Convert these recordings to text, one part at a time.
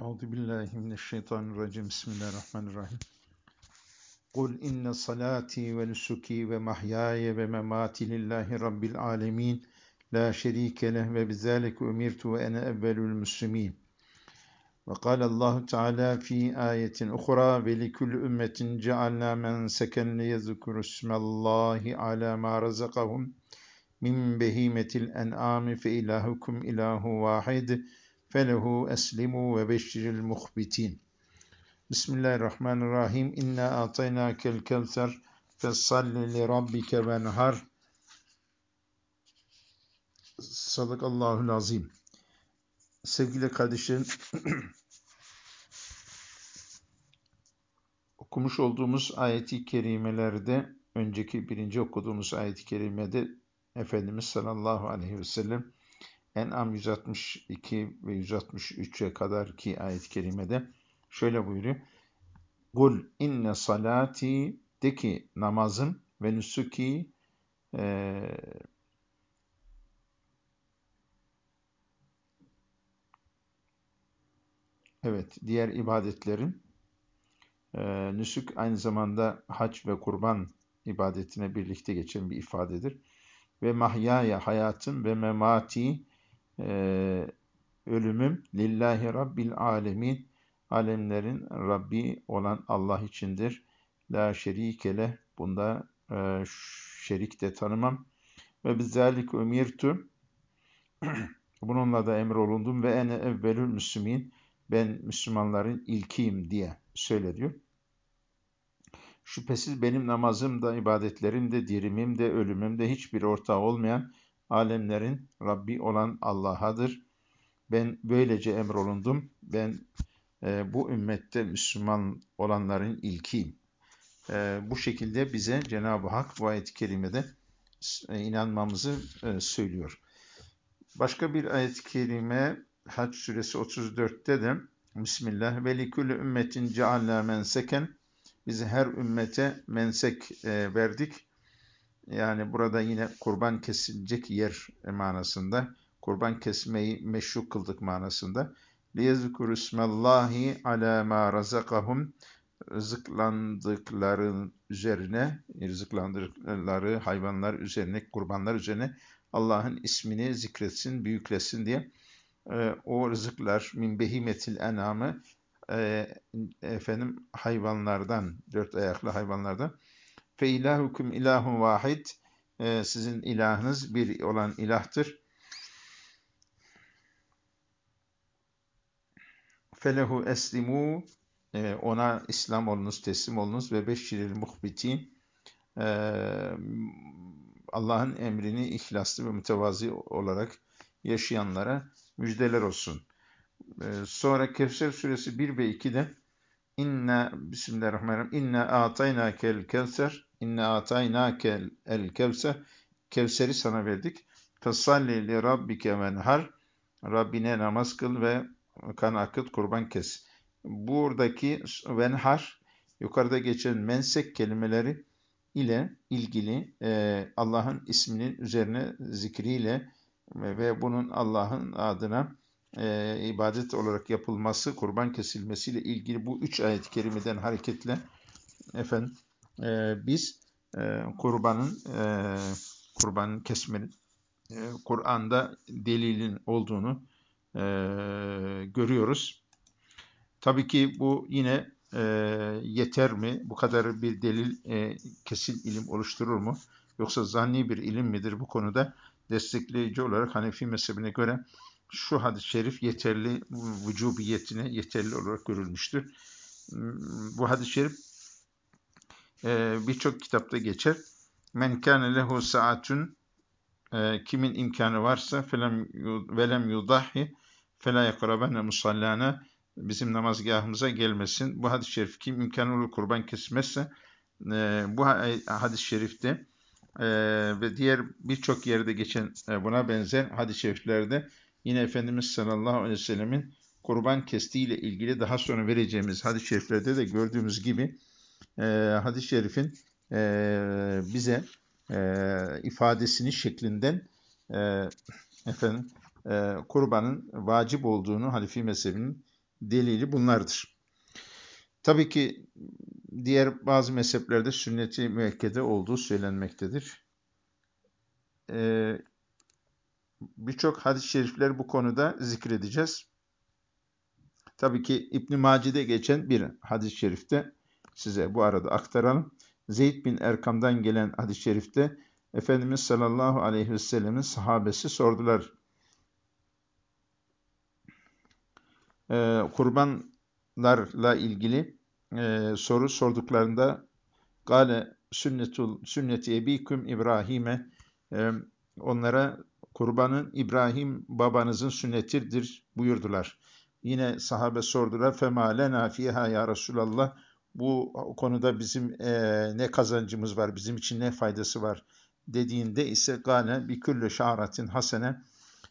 Euzu billahi mineşşeytanirracim. Bismillahirrahmanirrahim. Kul inne salati ve nusuki ve mahyaya ve memati lillahi rabbil alamin. La şerike leh ve bizalike umirtu ve ene evvelul muslimin. Ve kâle Allahu Teala fi ayetin uhra ve likulli ümmetin cealna men seken liyezkuru ismallahi ala ma razakahum min behimetil en'ami fe ilahukum ilahu vahid felehu eslimu ve beşiril muhbitin. Bismillahirrahmanirrahim. İnna ataynakel kevser fessalli li rabbike venhar. Sadakallahul azim. Sevgili kardeşlerim, okumuş olduğumuz ayeti kerimelerde, önceki birinci okuduğumuz ayeti kerimede Efendimiz sallallahu aleyhi ve sellem En'am 162 ve 163'e kadar ki ayet-i kerimede şöyle buyuruyor. Kul inne salati de ki namazım ve nusuki e, evet diğer ibadetlerim e, nüsük aynı zamanda hac ve kurban ibadetine birlikte geçen bir ifadedir. Ve mahyaya hayatım ve memati e, ölümüm lillahi rabbil alemin alemlerin Rabbi olan Allah içindir. La şerikele bunda e, şerik de tanımam. Ve bizzalik umirtu bununla da emrolundum ve ene evvelül müslümin ben Müslümanların ilkiyim diye söylediyor. Şüphesiz benim namazım da, ibadetlerim de, dirimim de, ölümüm de hiçbir ortağı olmayan alemlerin Rabbi olan Allah'adır. Ben böylece emrolundum. Ben e, bu ümmette Müslüman olanların ilkiyim. E, bu şekilde bize Cenab-ı Hak bu ayet-i kerimede e, inanmamızı e, söylüyor. Başka bir ayet-i kerime Hac suresi 34'te de Bismillah ve likulli ümmetin cealna menseken biz her ümmete mensek e, verdik yani burada yine kurban kesilecek yer manasında, kurban kesmeyi meşru kıldık manasında. لِيَذْكُرُ اسْمَ اللّٰهِ عَلَى مَا رَزَقَهُمْ Rızıklandıkları üzerine, rızıklandıkları hayvanlar üzerine, kurbanlar üzerine Allah'ın ismini zikretsin, büyüklesin diye e, o rızıklar min behimetil enamı e, efendim hayvanlardan, dört ayaklı hayvanlardan Fe ilahukum ilahun vahid. Ee, sizin ilahınız bir olan ilahtır. Felehu eslimu. Ee, ona İslam olunuz, teslim olunuz ve beşşiril muhbitin. Ee, Allah'ın emrini ihlaslı ve mütevazi olarak yaşayanlara müjdeler olsun. Ee, sonra Kevser suresi 1 ve 2'de İnna Bismillahirrahmanirrahim. İnna atayna kel kevser. İnna atayna kel el kevser. Kevseri sana verdik. Fesalli li rabbike venhar. Rabbine namaz kıl ve kan akıt kurban kes. Buradaki venhar yukarıda geçen mensek kelimeleri ile ilgili e, Allah'ın isminin üzerine zikriyle ve bunun Allah'ın adına e, ibadet olarak yapılması, kurban kesilmesiyle ilgili bu üç ayet-i kerimeden hareketle efendim e, biz e, kurbanın e, kurbanın kesmenin e, Kur'an'da delilin olduğunu e, görüyoruz. Tabii ki bu yine e, yeter mi? Bu kadar bir delil e, kesin ilim oluşturur mu? Yoksa zanni bir ilim midir bu konuda? Destekleyici olarak Hanefi mezhebine göre şu hadis-i şerif yeterli vücubiyetine yeterli olarak görülmüştür. Bu hadis-i şerif e, birçok kitapta geçer. Men kâne lehu saatun e, kimin imkanı varsa felem velem yudahi fela yakrabene musallana bizim namazgahımıza gelmesin. Bu hadis-i şerif kim imkanı olur kurban kesmezse e, bu hadis-i şerifte ve diğer birçok yerde geçen buna benzer hadis-i şeriflerde Yine Efendimiz sallallahu aleyhi ve sellemin kurban kestiği ile ilgili daha sonra vereceğimiz hadis-i şeriflerde de gördüğümüz gibi e, hadis-i şerifin e, bize e, ifadesini şeklinden e, efendim e, kurbanın vacip olduğunu Hanifi mezhebinin delili bunlardır. Tabii ki diğer bazı mezheplerde sünneti müekkede olduğu söylenmektedir. Ee, Birçok hadis-i şerifler bu konuda zikredeceğiz. Tabii ki İbn-i Maci'de geçen bir hadis-i şerifte size bu arada aktaralım. Zeyd bin Erkam'dan gelen hadis-i şerifte Efendimiz sallallahu aleyhi ve sellemin sahabesi sordular. Ee, kurbanlarla ilgili e, soru sorduklarında Gale sünnetul, sünneti ebiküm İbrahim'e e, onlara kurbanın İbrahim babanızın sünnetidir buyurdular. Yine sahabe sordular. Fema lena fiha ya Resulallah bu konuda bizim e, ne kazancımız var, bizim için ne faydası var dediğinde ise gane bir külle şa'ratin hasene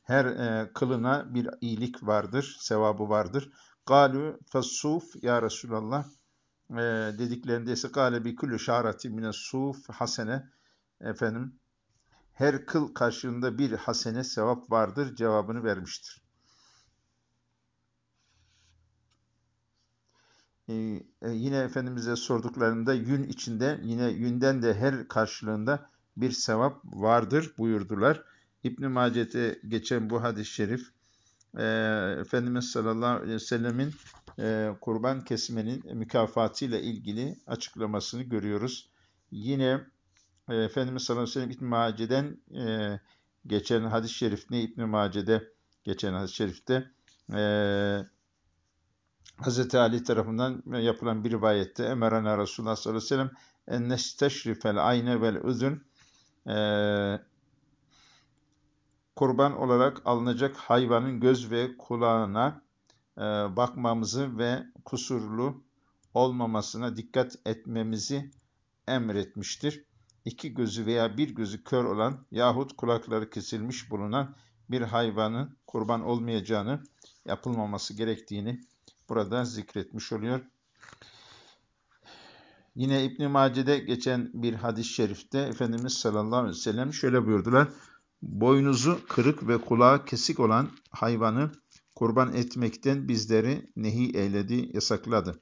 her e, kılına bir iyilik vardır, sevabı vardır. Galu fesuf ya Resulallah e, dediklerinde ise gale bir külle şa'ratin mine suf hasene efendim her kıl karşılığında bir hasene sevap vardır cevabını vermiştir. E, yine Efendimiz'e sorduklarında yün içinde yine yünden de her karşılığında bir sevap vardır buyurdular. İbn-i Mace'de geçen bu hadis-i şerif e, Efendimiz sallallahu aleyhi ve sellemin e, kurban kesmenin mükafatıyla ilgili açıklamasını görüyoruz. Yine e, Efendimiz sallallahu aleyhi ve sellem İbn-i Mace'den e, geçen hadis-i şerif ne İbn-i Mace'de geçen hadis-i şerifte e, Hz. Ali tarafından yapılan bir rivayette Emerana Resulullah sallallahu aleyhi ve sellem en nesteşrifel ayne vel üzün kurban olarak alınacak hayvanın göz ve kulağına e, bakmamızı ve kusurlu olmamasına dikkat etmemizi emretmiştir. İki gözü veya bir gözü kör olan yahut kulakları kesilmiş bulunan bir hayvanın kurban olmayacağını, yapılmaması gerektiğini burada zikretmiş oluyor. Yine İbn-i Mace'de geçen bir hadis-i şerifte Efendimiz sallallahu aleyhi ve sellem şöyle buyurdular. Boynuzu kırık ve kulağı kesik olan hayvanı kurban etmekten bizleri nehi eyledi, yasakladı.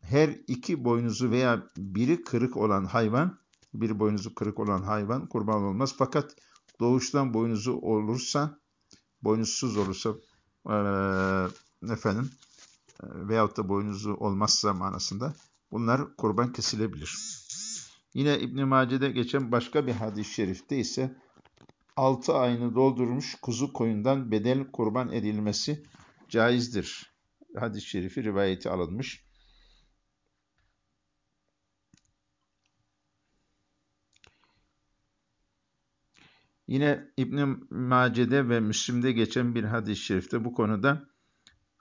Her iki boynuzu veya biri kırık olan hayvan, bir boynuzu kırık olan hayvan kurban olmaz. Fakat doğuştan boynuzu olursa, boynuzsuz olursa, e, efendim, veyahut da boynuzu olmazsa manasında bunlar kurban kesilebilir. Yine İbn-i Mace'de geçen başka bir hadis-i şerifte ise 6 ayını doldurmuş kuzu koyundan bedel kurban edilmesi caizdir. Hadis-i şerifi rivayeti alınmış. Yine İbn-i Mace'de ve Müslim'de geçen bir hadis-i şerifte bu konuda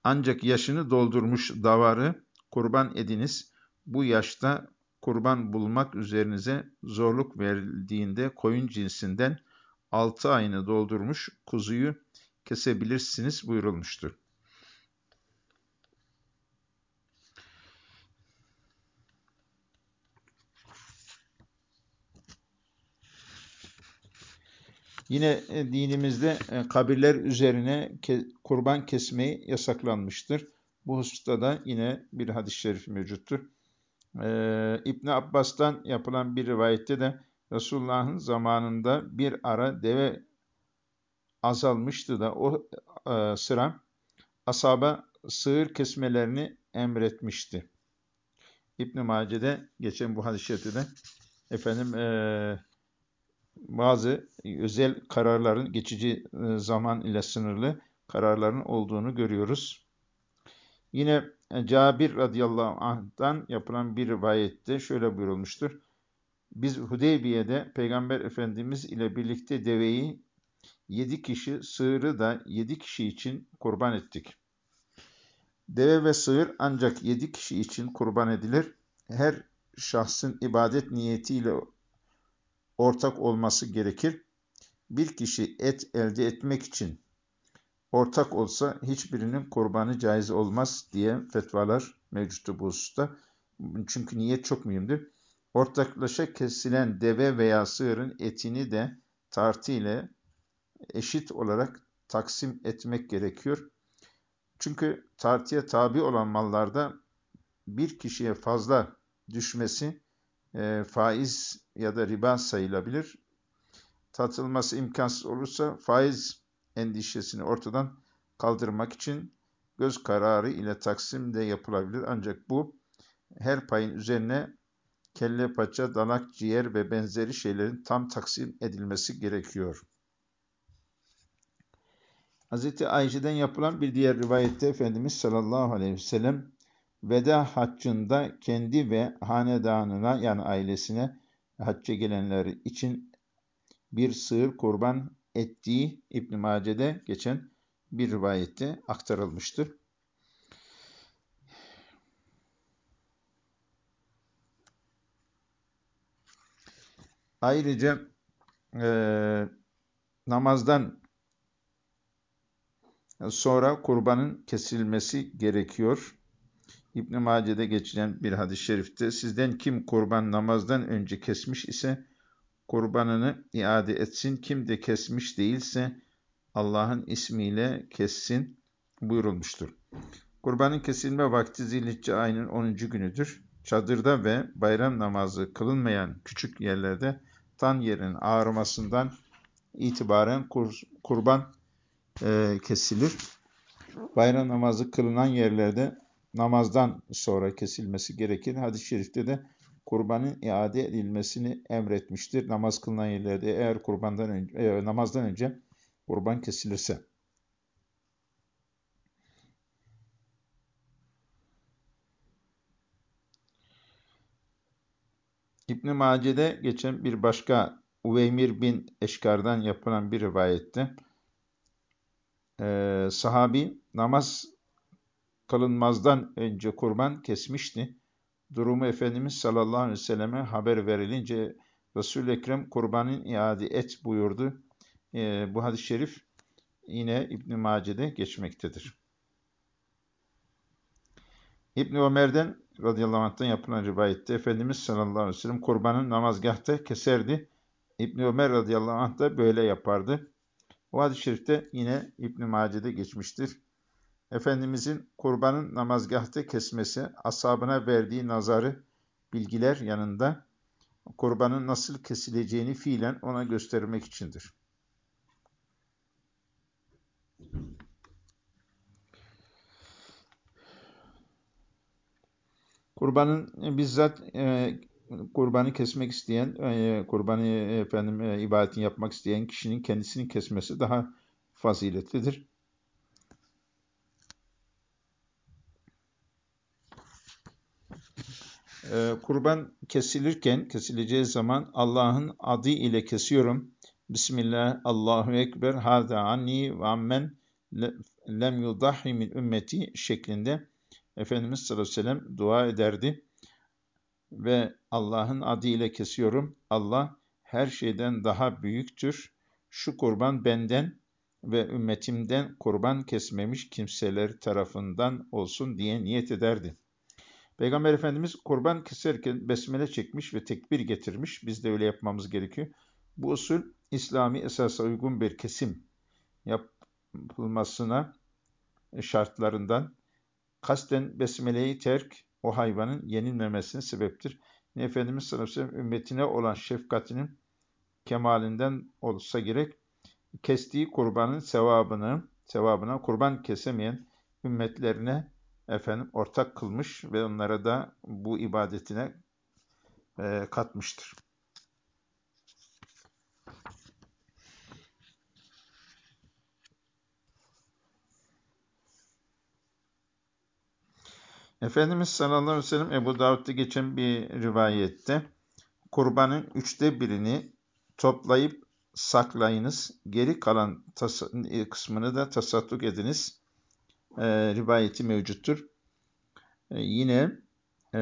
ancak yaşını doldurmuş davarı kurban ediniz. Bu yaşta kurban bulmak üzerinize zorluk verildiğinde koyun cinsinden 6 ayını doldurmuş kuzuyu kesebilirsiniz buyurulmuştur. Yine e, dinimizde e, kabirler üzerine kurban kesmeyi yasaklanmıştır. Bu hususta da yine bir hadis-i şerif mevcuttur. Ee, Abbas'tan yapılan bir rivayette de Resulullah'ın zamanında bir ara deve azalmıştı da o e, sıra asaba sığır kesmelerini emretmişti. İbn-i Mace'de geçen bu hadis-i şerifte efendim e, bazı özel kararların geçici e, zaman ile sınırlı kararların olduğunu görüyoruz. Yine e, Cabir radıyallahu anh'tan yapılan bir rivayette şöyle buyurulmuştur. Biz Hudeybiye'de Peygamber Efendimiz ile birlikte deveyi yedi kişi, sığırı da yedi kişi için kurban ettik. Deve ve sığır ancak yedi kişi için kurban edilir. Her şahsın ibadet niyetiyle ortak olması gerekir. Bir kişi et elde etmek için ortak olsa hiçbirinin kurbanı caiz olmaz diye fetvalar mevcuttu bu hususta. Çünkü niyet çok mühimdir. Ortaklaşa kesilen deve veya sığırın etini de tartı ile eşit olarak taksim etmek gerekiyor. Çünkü tartıya tabi olan mallarda bir kişiye fazla düşmesi e, faiz ya da riba sayılabilir. Tatılması imkansız olursa faiz endişesini ortadan kaldırmak için göz kararı ile taksim de yapılabilir. Ancak bu her payın üzerine kelle paça, dalak, ciğer ve benzeri şeylerin tam taksim edilmesi gerekiyor. Hz. Ayşe'den yapılan bir diğer rivayette Efendimiz sallallahu aleyhi ve sellem veda haccında kendi ve hanedanına yani ailesine hacca gelenler için bir sığır kurban ettiği İbn Mace'de geçen bir rivayette aktarılmıştır. Ayrıca e, namazdan sonra kurbanın kesilmesi gerekiyor. İbn Mace'de geçen bir hadis-i şerifte sizden kim kurban namazdan önce kesmiş ise kurbanını iade etsin. Kim de kesmiş değilse Allah'ın ismiyle kessin buyurulmuştur. Kurbanın kesilme vakti zilhicce ayının 10. günüdür. Çadırda ve bayram namazı kılınmayan küçük yerlerde tan yerin ağrımasından itibaren kur, kurban e, kesilir. Bayram namazı kılınan yerlerde namazdan sonra kesilmesi gerekir. Hadis-i şerifte de kurbanın iade edilmesini emretmiştir. Namaz kılınan yerlerde eğer kurbandan önce, e, namazdan önce kurban kesilirse. İbn Mace'de geçen bir başka Uveymir bin Eşkar'dan yapılan bir rivayette e, sahabi namaz kılınmazdan önce kurban kesmişti. Durumu Efendimiz sallallahu aleyhi ve selleme haber verilince Resul-i Ekrem kurbanın iade et buyurdu. E, bu hadis-i şerif yine İbn-i Mace'de geçmektedir. İbn Ömer'den radıyallahu anh'tan yapılan rivayette Efendimiz sallallahu aleyhi ve sellem kurbanın namazgahta keserdi. İbn Ömer radıyallahu anh da böyle yapardı. O hadis-i şerifte yine İbn Mace'de geçmiştir. Efendimizin kurbanın namazgahta kesmesi, ashabına verdiği nazarı bilgiler yanında kurbanın nasıl kesileceğini fiilen ona göstermek içindir. Kurbanın bizzat e, kurbanı kesmek isteyen, e, kurbanı efendim e, ibadetini yapmak isteyen kişinin kendisini kesmesi daha faziletlidir. E, kurban kesilirken, kesileceği zaman Allah'ın adı ile kesiyorum. Bismillah, Allahu Ekber, hâzâ anni ve ammen lem yudahhi min ümmeti şeklinde Efendimiz sallallahu aleyhi ve sellem dua ederdi ve Allah'ın adıyla kesiyorum. Allah her şeyden daha büyüktür. Şu kurban benden ve ümmetimden kurban kesmemiş kimseler tarafından olsun diye niyet ederdi. Peygamber Efendimiz kurban keserken besmele çekmiş ve tekbir getirmiş. Biz de öyle yapmamız gerekiyor. Bu usul İslami esasa uygun bir kesim yapılmasına şartlarından kasten besmeleyi terk o hayvanın yenilmemesine sebeptir. Efendimiz sallallahu aleyhi ve sellem ümmetine olan şefkatinin kemalinden olsa gerek kestiği kurbanın sevabını sevabına kurban kesemeyen ümmetlerine efendim ortak kılmış ve onlara da bu ibadetine e, katmıştır. Efendimiz sallallahu aleyhi ve sellem Ebu Davud'da geçen bir rivayette kurbanın üçte birini toplayıp saklayınız, geri kalan e, kısmını da tasadduk ediniz e, rivayeti mevcuttur. E, yine e,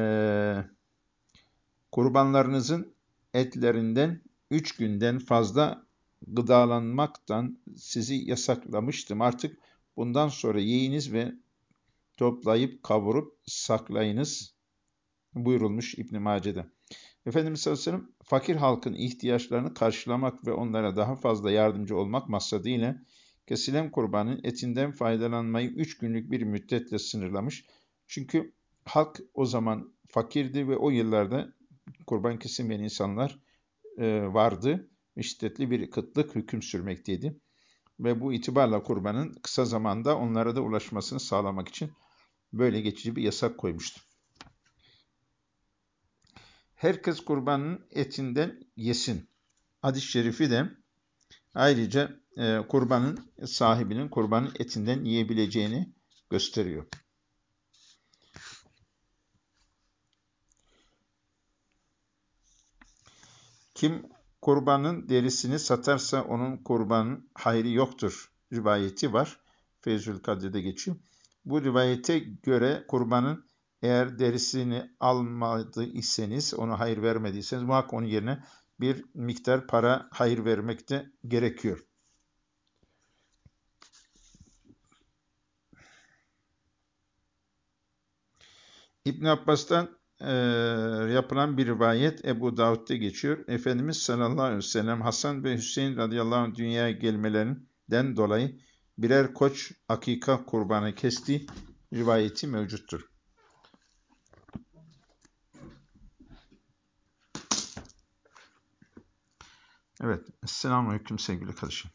kurbanlarınızın etlerinden üç günden fazla gıdalanmaktan sizi yasaklamıştım. Artık bundan sonra yiyiniz ve toplayıp kavurup saklayınız buyurulmuş İbn Mace'de. Efendimiz sallallahu aleyhi ve sellem fakir halkın ihtiyaçlarını karşılamak ve onlara daha fazla yardımcı olmak maksadıyla kesilen kurbanın etinden faydalanmayı üç günlük bir müddetle sınırlamış. Çünkü halk o zaman fakirdi ve o yıllarda kurban kesilmeyen insanlar e, vardı. Şiddetli bir kıtlık hüküm sürmekteydi. Ve bu itibarla kurbanın kısa zamanda onlara da ulaşmasını sağlamak için böyle geçici bir yasak koymuştu. Herkes kurbanın etinden yesin. Hadis-i şerifi de ayrıca e, kurbanın sahibinin kurbanın etinden yiyebileceğini gösteriyor. Kim kurbanın derisini satarsa onun kurbanın hayrı yoktur rivayeti var. Feyzül Kadir'de geçiyor. Bu rivayete göre kurbanın eğer derisini almadı iseniz, onu hayır vermediyseniz muhakkak onun yerine bir miktar para hayır vermek de gerekiyor. İbn Abbas'tan e, yapılan bir rivayet Ebu Davud'da geçiyor. Efendimiz sallallahu aleyhi ve sellem Hasan ve Hüseyin radıyallahu anh dünyaya gelmelerinden dolayı birer koç akika kurbanı kesti rivayeti mevcuttur. Evet, Esselamu Aleyküm sevgili kardeşim.